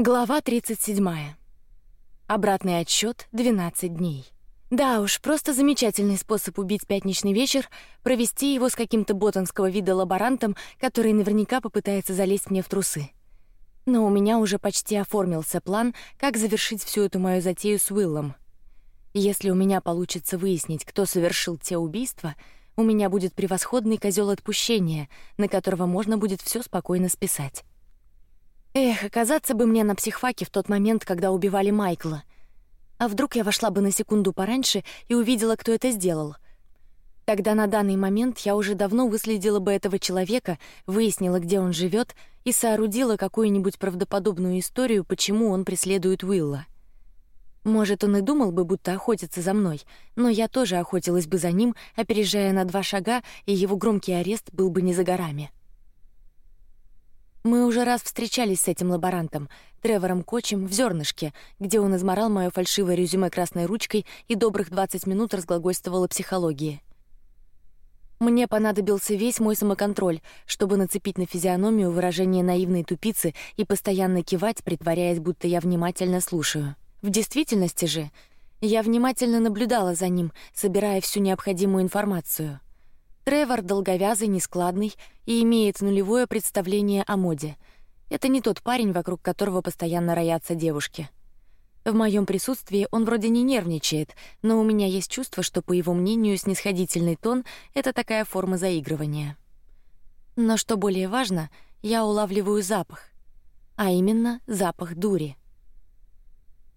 Глава 37. Обратный отсчет 12 дней. Да уж, просто замечательный способ убить пятничный вечер, провести его с каким-то ботанского вида лаборантом, который наверняка попытается залезть мне в трусы. Но у меня уже почти оформился план, как завершить всю эту мою затею с Уиллом. Если у меня получится выяснить, кто совершил те убийства, у меня будет превосходный козел отпущения, на которого можно будет все спокойно списать. Эх, оказаться бы мне на психфаке в тот момент, когда убивали Майкла. А вдруг я вошла бы на секунду пораньше и увидела, кто это сделал? Тогда на данный момент я уже давно выследила бы этого человека, выяснила, где он живет, и соорудила какую-нибудь правдоподобную историю, почему он преследует Уилла. Может, он и думал бы, будто охотится за мной, но я тоже охотилась бы за ним, опережая на два шага, и его громкий арест был бы не за горами. Мы уже раз встречались с этим лаборантом, Тревором Кочем, в зернышке, где он изморал мое фальшивое резюме красной ручкой и добрых двадцать минут разглагольствовал о психологии. Мне понадобился весь мой самоконтроль, чтобы нацепить на физиономию выражение наивной тупицы и постоянно кивать, притворяясь, будто я внимательно слушаю. В действительности же я внимательно наблюдала за ним, собирая всю необходимую информацию. Тревор долговязый, нескладный и имеет нулевое представление о моде. Это не тот парень, вокруг которого постоянно роятся девушки. В моем присутствии он вроде не нервничает, но у меня есть чувство, что по его мнению снисходительный тон — это такая форма заигрывания. Но что более важно, я улавливаю запах, а именно запах дури.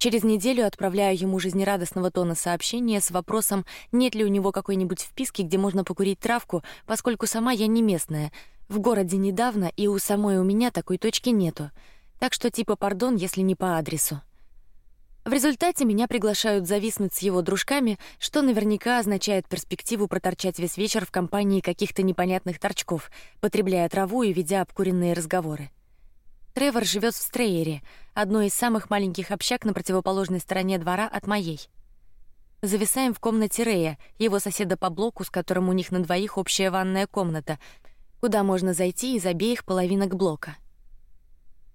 Через неделю отправляю ему жизнерадостного тона сообщение с вопросом, нет ли у него какой-нибудь вписки, где можно покурить травку, поскольку сама я не местная, в городе недавно и у самой у меня такой точки нету, так что типа пардон, если не по адресу. В результате меня приглашают зависнуть с его дружками, что наверняка означает перспективу проторчать весь вечер в компании каких-то непонятных торчков, потребляя траву и ведя обкуренные разговоры. Тревор живет в Стрейере, одной из самых маленьких общак на противоположной стороне двора от моей. Зависаем в комнате Рея, его соседа по блоку, с которым у них на двоих общая ванная комната, куда можно зайти из обеих половинок блока.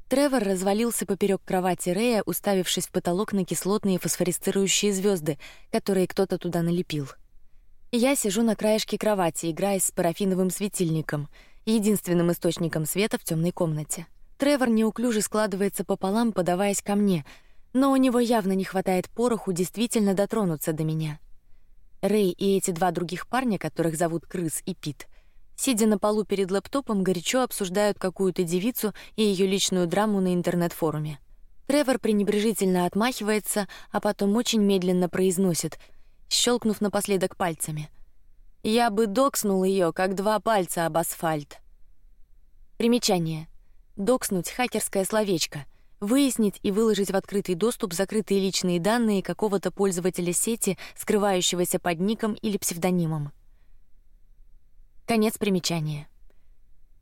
Тревор развалился поперек кровати Рея, уставившись в потолок на кислотные фосфорицирующие звезды, которые кто-то туда налепил. Я сижу на краешке кровати, играя с парафиновым светильником, единственным источником света в темной комнате. Тревор неуклюже складывается пополам, подаваясь ко мне, но у него явно не хватает пороху действительно дотронуться до меня. Рэй и эти два других парня, которых зовут Крыс и Пит, сидя на полу перед лэптопом, горячо обсуждают какую-то девицу и ее личную драму на интернет-форуме. Тревор пренебрежительно отмахивается, а потом очень медленно произносит, щелкнув напоследок пальцами: "Я бы докснул ее, как два пальца об асфальт". Примечание: докснуть хакерское словечко, выяснить и выложить в открытый доступ закрытые личные данные какого-то пользователя сети, скрывающегося под ником или псевдонимом. Конец примечания.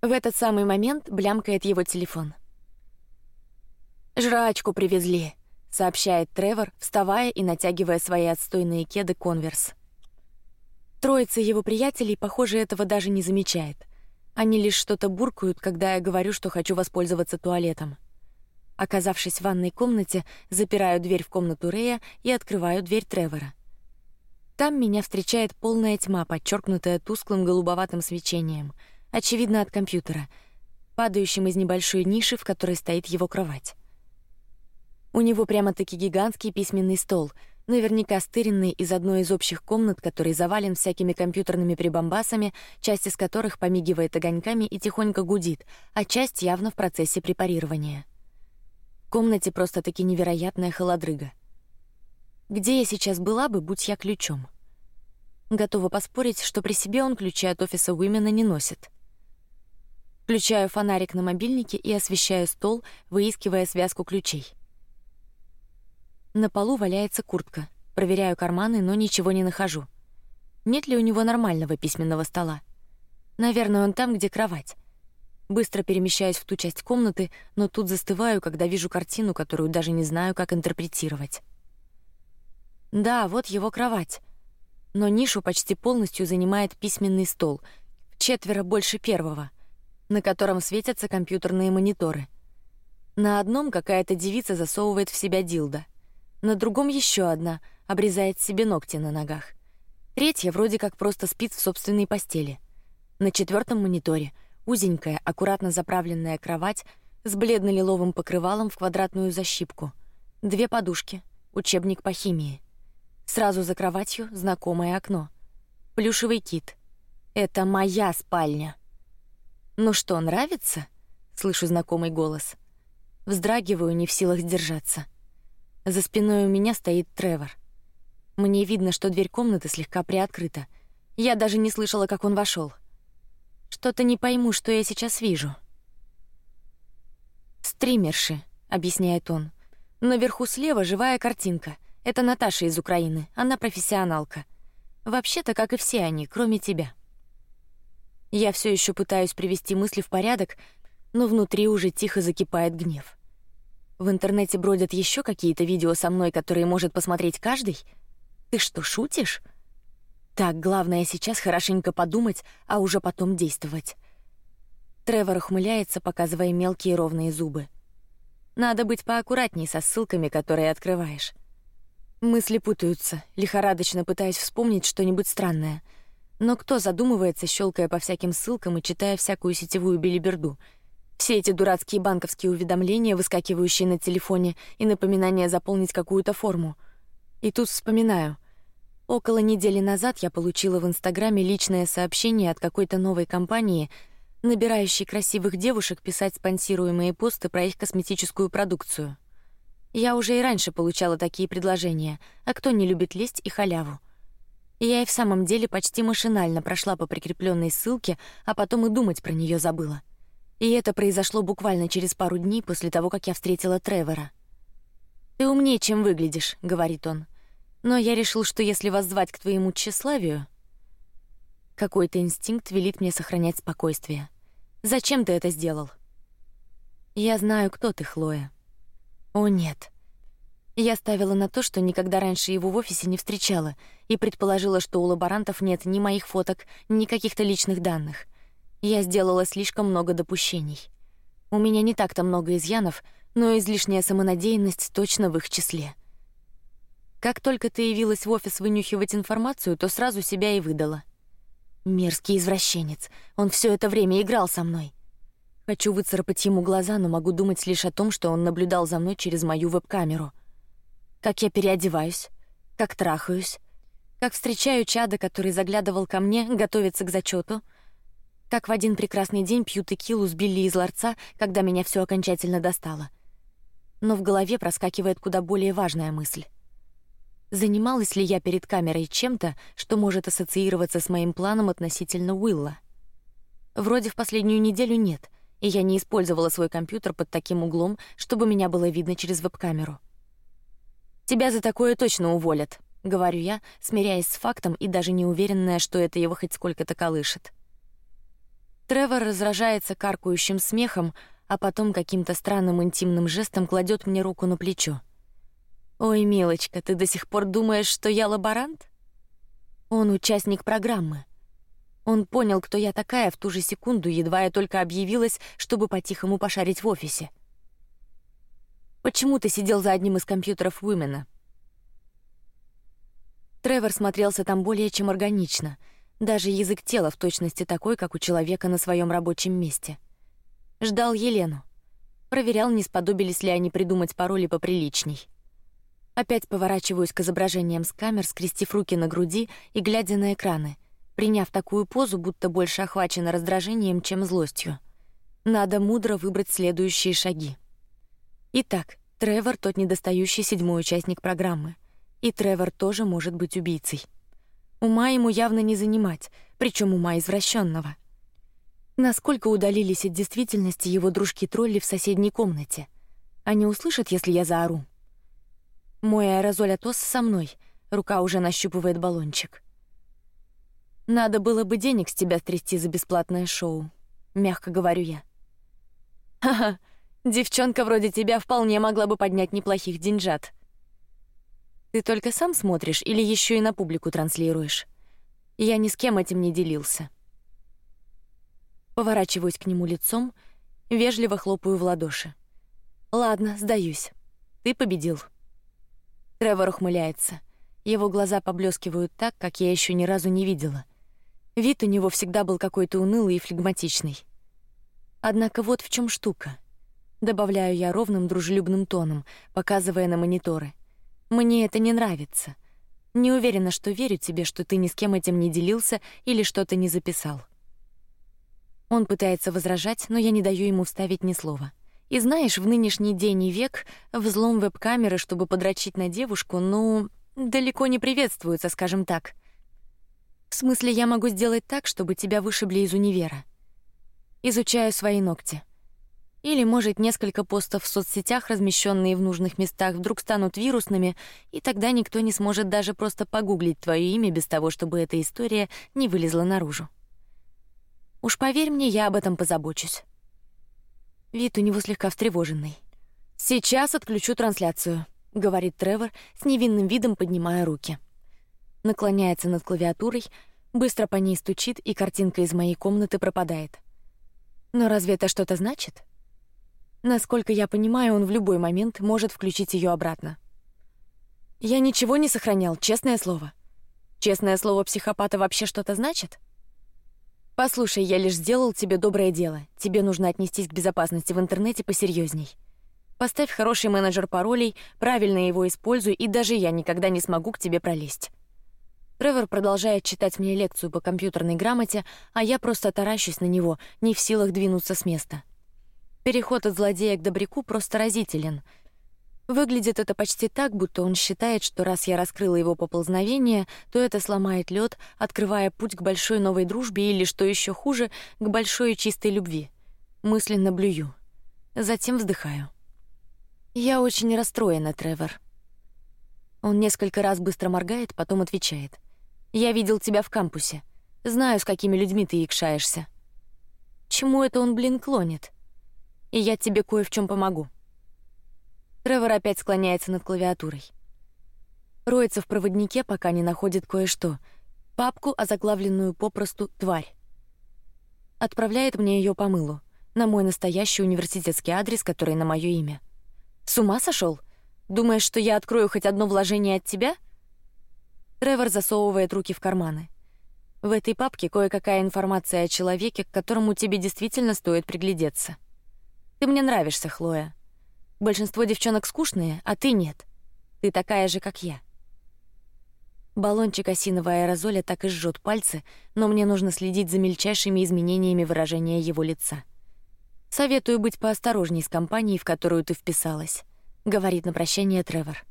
В этот самый момент блямкает его телефон. Жрачку привезли, сообщает Тревор, вставая и натягивая свои отстойные кеды Конверс. Троица его приятелей, похоже, этого даже не замечает. Они лишь что-то буркают, когда я говорю, что хочу воспользоваться туалетом. Оказавшись в ванной комнате, запираю дверь в комнату Рея и открываю дверь Тревора. Там меня встречает полная тьма, подчеркнутая тусклым голубоватым свечением, очевидно от компьютера, падающим из небольшой ниши, в которой стоит его кровать. У него прямо-таки гигантский письменный стол, наверняка стыренный из одной из общих комнат, который завален всякими компьютерными прибамбасами, часть из которых помигивает огоньками и тихонько гудит, а часть явно в процессе препарирования. В комнате просто-таки невероятная холодрыга. Где я сейчас была бы, будь я ключом? Готова поспорить, что при себе он ключи от офиса Уимена не носит. Включаю фонарик на мобильнике и освещаю стол, выискивая связку ключей. На полу валяется куртка. Проверяю карманы, но ничего не нахожу. Нет ли у него нормального письменного стола? Наверное, он там, где кровать. Быстро перемещаюсь в ту часть комнаты, но тут застываю, когда вижу картину, которую даже не знаю, как интерпретировать. Да, вот его кровать, но нишу почти полностью занимает письменный стол, в четверо больше первого, на котором светятся компьютерные мониторы. На одном какая-то девица засовывает в себя дилда, на другом еще одна обрезает себе ногти на ногах. Третья вроде как просто спит в собственной постели. На четвертом мониторе узенькая, аккуратно заправленная кровать с бледно-лиловым покрывалом в квадратную защипку, две подушки, учебник по химии. Сразу за кроватью знакомое окно, плюшевый кит. Это моя спальня. Ну что, нравится? Слышу знакомый голос. Вздрагиваю, не в силах сдержаться. За спиной у меня стоит Тревор. Мне видно, что дверь комнаты слегка приоткрыта. Я даже не слышала, как он вошел. Что-то не пойму, что я сейчас вижу. Стримерши, объясняет он. Наверху слева живая картинка. Это Наташа из Украины. Она профессионалка. Вообще-то, как и все они, кроме тебя. Я все еще пытаюсь привести мысли в порядок, но внутри уже тихо закипает гнев. В интернете бродят еще какие-то видео со мной, которые может посмотреть каждый. Ты что, шутишь? Так, главное сейчас хорошенько подумать, а уже потом действовать. Тревор ухмыляется, показывая мелкие ровные зубы. Надо быть поаккуратней со ссылками, которые открываешь. Мысли путаются, лихорадочно пытаясь вспомнить что-нибудь странное. Но кто задумывается, щелкая по всяким ссылкам и читая всякую сетевую билиберду? Все эти дурацкие банковские уведомления, выскакивающие на телефоне, и напоминания заполнить какую-то форму. И тут вспоминаю. Около недели назад я получила в Инстаграме личное сообщение от какой-то новой компании, набирающей красивых девушек писать спонсируемые посты про их косметическую продукцию. Я уже и раньше получала такие предложения, а кто не любит лезть и халяву? Я и в самом деле почти машинально прошла по прикрепленной ссылке, а потом и думать про нее забыла. И это произошло буквально через пару дней после того, как я встретила Тревора. Ты умнее, чем выглядишь, говорит он. Но я решил, что если вас звать к твоему тщеславию, какой-то инстинкт велит мне сохранять спокойствие. Зачем ты это сделал? Я знаю, кто ты, Хлоя. О нет. Я ставила на то, что никогда раньше его в офисе не встречала, и предположила, что у лаборантов нет ни моих фоток, ни каких-то личных данных. Я сделала слишком много допущений. У меня не так-то много изъянов, но излишняя самонадеянность точно в их числе. Как только ты явилась в офис вынюхивать информацию, то сразу себя и выдала. Мерзкий извращенец. Он все это время играл со мной. Хочу выцарапать ему глаза, но могу думать лишь о том, что он наблюдал за мной через мою веб-камеру. Как я переодеваюсь, как трахаюсь, как встречаю чада, который заглядывал ко мне, готовится к зачету, как в один прекрасный день пью текилу с Билли из ларца, когда меня все окончательно достало. Но в голове проскакивает куда более важная мысль. Занималась ли я перед камерой чем-то, что может ассоциироваться с моим планом относительно Уилла? Вроде в последнюю неделю нет, и я не использовала свой компьютер под таким углом, чтобы меня было видно через веб-камеру. Тебя за такое точно уволят, говорю я, смиряясь с фактом и даже не уверенная, что это его хоть сколько-то колышет. Тревор разражается каркающим смехом, а потом каким-то странным интимным жестом кладет мне руку на плечо. Ой, милочка, ты до сих пор думаешь, что я лаборант? Он участник программы. Он понял, кто я такая в ту же секунду, едва я только объявилась, чтобы по-тихому пошарить в офисе. Почему ты сидел за одним из компьютеров Уимена? Тревор смотрелся там более чем органично, даже язык тела в точности такой, как у человека на своем рабочем месте. Ждал Елену, проверял, не сподобились ли они придумать пароли поприличней. Опять поворачиваюсь к изображениям с камер, скрестив руки на груди и глядя на экраны, приняв такую позу, будто больше охвачена раздражением, чем злостью. Надо мудро выбрать следующие шаги. Итак, Тревор тот недостающий седьмой участник программы, и Тревор тоже может быть убийцей. Ума ему явно не занимать, причем ума извращенного. Насколько удалились от действительности его дружки тролли в соседней комнате? Они услышат, если я заору. Мой аэрозоль Атос со мной. Рука уже нащупывает баллончик. Надо было бы денег с тебя трясти за бесплатное шоу, мягко говорю я. Ха-ха, девчонка вроде тебя вполне могла бы поднять неплохих деньжат. Ты только сам смотришь или еще и на публику транслируешь? Я ни с кем этим не делился. Поворачиваюсь к нему лицом, вежливо хлопаю в ладоши. Ладно, сдаюсь. Ты победил. Тревор ухмыляется. Его глаза поблескивают так, как я еще ни разу не видела. Вид у него всегда был какой-то унылый и флегматичный. Однако вот в чем штука. Добавляю я ровным дружелюбным тоном, показывая на мониторы. Мне это не нравится. Не уверена, что верю тебе, что ты ни с кем этим не делился или что-то не записал. Он пытается возражать, но я не даю ему вставить ни слова. И знаешь, в нынешний день и век взлом веб-камеры, чтобы подрочить на девушку, ну, далеко не приветствуется, скажем так. В смысле, я могу сделать так, чтобы тебя вышибли из универа. Изучаю свои ногти. Или, может, несколько постов в соцсетях, размещенные в нужных местах, вдруг станут вирусными, и тогда никто не сможет даже просто погуглить твое имя без того, чтобы эта история не вылезла наружу. Уж поверь мне, я об этом позабочусь. Вид у него слегка встревоженный. Сейчас отключу трансляцию, говорит Тревор с невинным видом, поднимая руки. Наклоняется над клавиатурой, быстро по ней стучит, и картинка из моей комнаты пропадает. Но разве это что-то значит? Насколько я понимаю, он в любой момент может включить ее обратно. Я ничего не сохранял, честное слово. Честное слово психопата вообще что-то значит? Послушай, я лишь сделал тебе доброе дело. Тебе нужно отнестись к безопасности в интернете посерьезней. Поставь хороший менеджер паролей, правильно его используй, и даже я никогда не смогу к тебе пролезть. Тревор продолжает читать мне лекцию по компьютерной грамоте, а я просто таращусь на него, не в силах двинуться с места. Переход от злодея к добряку просто разителен. Выглядит это почти так, будто он считает, что раз я раскрыла его поползновение, то это сломает лед, открывая путь к большой новой дружбе или, что еще хуже, к большой чистой любви. Мысленно блюю, затем вздыхаю. Я очень расстроена, Тревор. Он несколько раз быстро моргает, потом отвечает: "Я видел тебя в кампусе, знаю, с какими людьми ты икшаешься. Чему это он, блин, клонит? И я тебе кое в чем помогу." Тревор опять склоняется над клавиатурой. Роется в проводнике, пока не находит кое-что. Папку, озаглавленную попросту «Тварь». Отправляет мне ее по мылу на мой настоящий университетский адрес, который на мое имя. С ума сошел? Думаешь, что я открою хоть одно вложение от тебя? Тревор засовывает руки в карманы. В этой папке кое-какая информация о человеке, к которому тебе действительно стоит приглядеться. Ты мне нравишься, Хлоя. Большинство девчонок скучные, а ты нет. Ты такая же, как я. Баллончик осинового аэрозоля так и жжет пальцы, но мне нужно следить за мельчайшими изменениями выражения его лица. Советую быть поосторожней с компанией, в которую ты вписалась, говорит на прощание Тревор.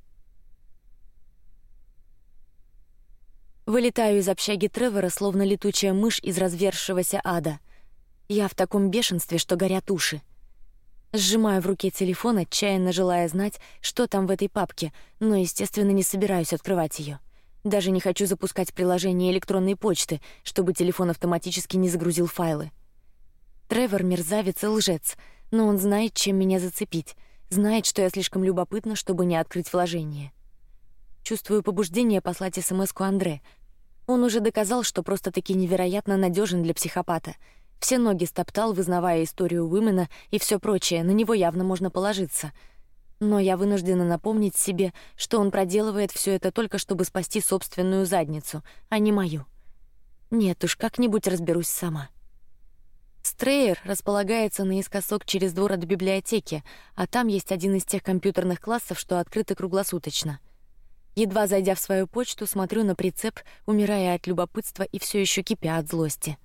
Вылетаю из общаги Тревора, словно летучая мышь из развершегося ада. Я в таком бешенстве, что горят уши. Сжимаю в руке телефон, отчаянно желая знать, что там в этой папке, но естественно не собираюсь открывать ее. Даже не хочу запускать приложение электронной почты, чтобы телефон автоматически не загрузил файлы. Тревор мерзавец и лжец, но он знает, чем меня зацепить, знает, что я слишком любопытна, чтобы не открыть вложение. Чувствую побуждение послать СМСку Андре. Он уже доказал, что просто таки невероятно надежен для психопата — все ноги стоптал, вызнавая историю Уимена и все прочее. На него явно можно положиться. Но я вынуждена напомнить себе, что он проделывает все это только чтобы спасти собственную задницу, а не мою. Нет уж, как-нибудь разберусь сама. Стрейер располагается наискосок через двор от библиотеки, а там есть один из тех компьютерных классов, что открыты круглосуточно. Едва зайдя в свою почту, смотрю на прицеп, умирая от любопытства и все еще кипя от злости.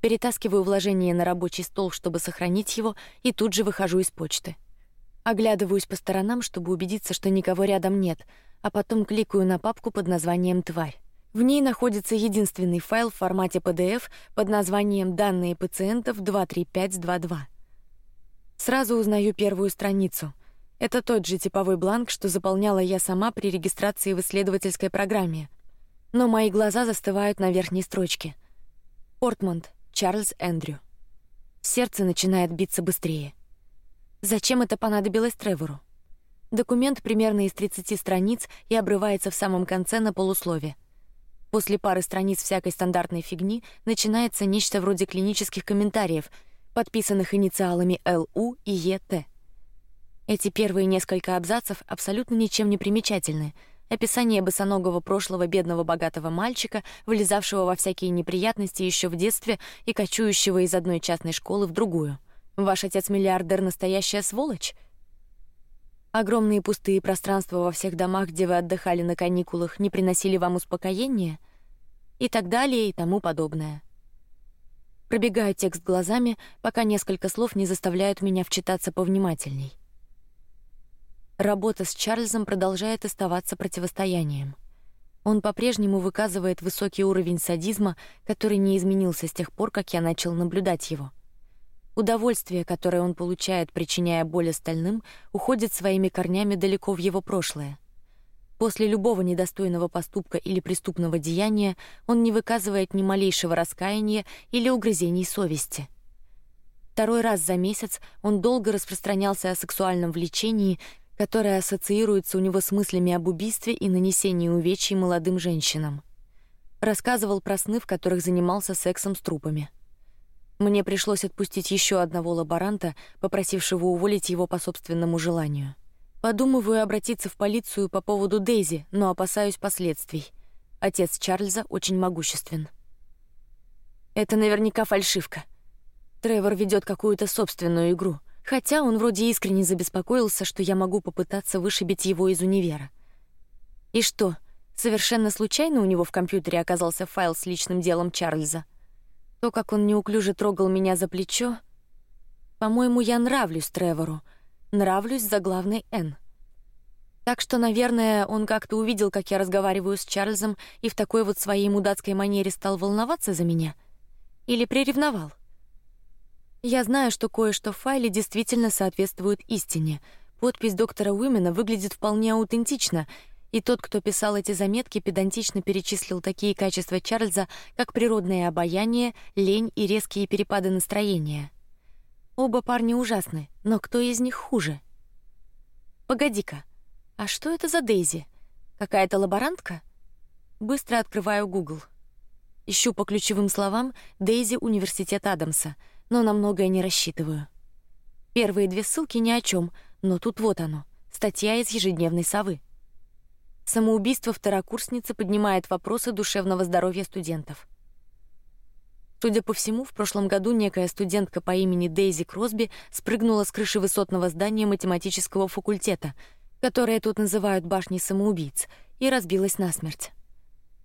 Перетаскиваю вложение на рабочий стол, чтобы сохранить его, и тут же выхожу из почты. Оглядываюсь по сторонам, чтобы убедиться, что никого рядом нет, а потом кликаю на папку под названием "Тварь". В ней находится единственный файл в формате PDF под названием "Данные пациентов 23522". Сразу узнаю первую страницу. Это тот же типовой бланк, что заполняла я сама при регистрации в исследовательской программе. Но мои глаза застывают на верхней строчке. Портмонд, Чарльз Эндрю. Сердце начинает биться быстрее. Зачем это понадобилось Тревору? Документ примерно из 30 страниц и обрывается в самом конце на полуслове. После пары страниц всякой стандартной фигни начинается нечто вроде клинических комментариев, подписанных инициалами ЛУ и ЕТ. Эти первые несколько абзацев абсолютно ничем не примечательны. Описание босоногого прошлого бедного богатого мальчика, вылезавшего во всякие неприятности еще в детстве и кочующего из одной частной школы в другую. Ваш отец миллиардер настоящая сволочь. Огромные пустые пространства во всех домах, где вы отдыхали на каникулах, не приносили вам успокоения, и так далее и тому подобное. Пробегаю текст глазами, пока несколько слов не заставляют меня вчитаться повнимательней. Работа с Чарльзом продолжает оставаться противостоянием. Он по-прежнему выказывает высокий уровень садизма, который не изменился с тех пор, как я начал наблюдать его. Удовольствие, которое он получает, причиняя боль остальным, уходит своими корнями далеко в его прошлое. После любого недостойного поступка или преступного деяния он не выказывает ни малейшего раскаяния или угрызений совести. Второй раз за месяц он долго распространялся о сексуальном влечении, которая ассоциируется у него с мыслями об убийстве и нанесении увечий молодым женщинам. Рассказывал про сны, в которых занимался сексом с трупами. Мне пришлось отпустить еще одного лаборанта, попросившего уволить его по собственному желанию. Подумываю обратиться в полицию по поводу Дейзи, но опасаюсь последствий. Отец Чарльза очень могуществен. Это наверняка фальшивка. Тревор ведет какую-то собственную игру хотя он вроде искренне забеспокоился, что я могу попытаться вышибить его из универа. И что? Совершенно случайно у него в компьютере оказался файл с личным делом Чарльза. То, как он неуклюже трогал меня за плечо, по-моему, я нравлюсь Тревору, нравлюсь за главной Н. Так что, наверное, он как-то увидел, как я разговариваю с Чарльзом, и в такой вот своей мудацкой манере стал волноваться за меня, или приревновал. Я знаю, что кое-что в файле действительно соответствует истине. Подпись доктора Уимена выглядит вполне аутентично, и тот, кто писал эти заметки, педантично перечислил такие качества Чарльза, как природное обаяние, лень и резкие перепады настроения. Оба парня ужасны, но кто из них хуже? Погоди-ка, а что это за Дейзи? Какая-то лаборантка? Быстро открываю Google. Ищу по ключевым словам Дейзи Университет Адамса но на многое не рассчитываю. Первые две ссылки ни о чем, но тут вот оно, статья из ежедневной совы. Самоубийство второкурсницы поднимает вопросы душевного здоровья студентов. Судя по всему, в прошлом году некая студентка по имени Дейзи Кросби спрыгнула с крыши высотного здания математического факультета, которое тут называют башней самоубийц, и разбилась насмерть.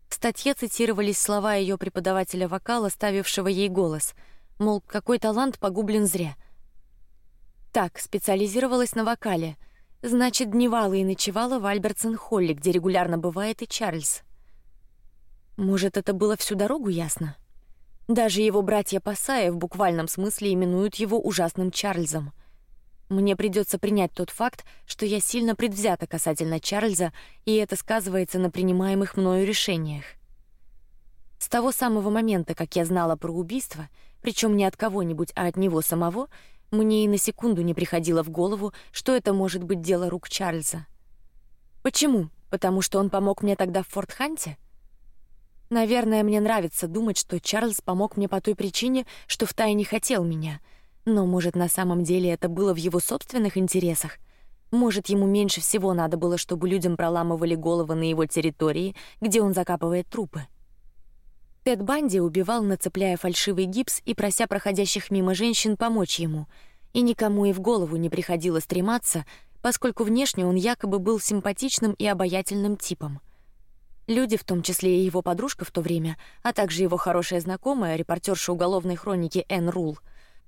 В статье цитировались слова ее преподавателя вокала, ставившего ей голос — мол, какой талант погублен зря. Так, специализировалась на вокале, значит, дневала и ночевала в Альбертсон-Холле, где регулярно бывает и Чарльз. Может, это было всю дорогу ясно? Даже его братья Пасая в буквальном смысле именуют его ужасным Чарльзом. Мне придется принять тот факт, что я сильно предвзята касательно Чарльза, и это сказывается на принимаемых мною решениях. С того самого момента, как я знала про убийство, причем не от кого-нибудь, а от него самого, мне и на секунду не приходило в голову, что это может быть дело рук Чарльза. Почему? Потому что он помог мне тогда в Форт Ханте? Наверное, мне нравится думать, что Чарльз помог мне по той причине, что в тайне хотел меня. Но может на самом деле это было в его собственных интересах? Может ему меньше всего надо было, чтобы людям проламывали головы на его территории, где он закапывает трупы? Тед Банди убивал, нацепляя фальшивый гипс и прося проходящих мимо женщин помочь ему, и никому и в голову не приходило стрематься, поскольку внешне он якобы был симпатичным и обаятельным типом. Люди, в том числе и его подружка в то время, а также его хорошая знакомая, репортерша уголовной хроники Энн Рул,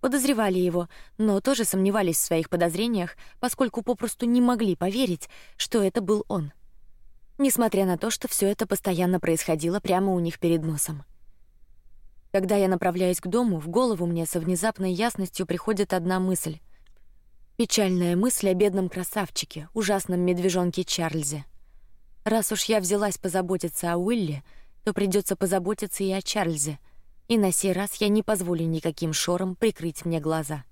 подозревали его, но тоже сомневались в своих подозрениях, поскольку попросту не могли поверить, что это был он несмотря на то, что все это постоянно происходило прямо у них перед носом. Когда я направляюсь к дому, в голову мне со внезапной ясностью приходит одна мысль: печальная мысль о бедном красавчике, ужасном медвежонке Чарльзе. Раз уж я взялась позаботиться о Уилле, то придется позаботиться и о Чарльзе, и на сей раз я не позволю никаким шорам прикрыть мне глаза.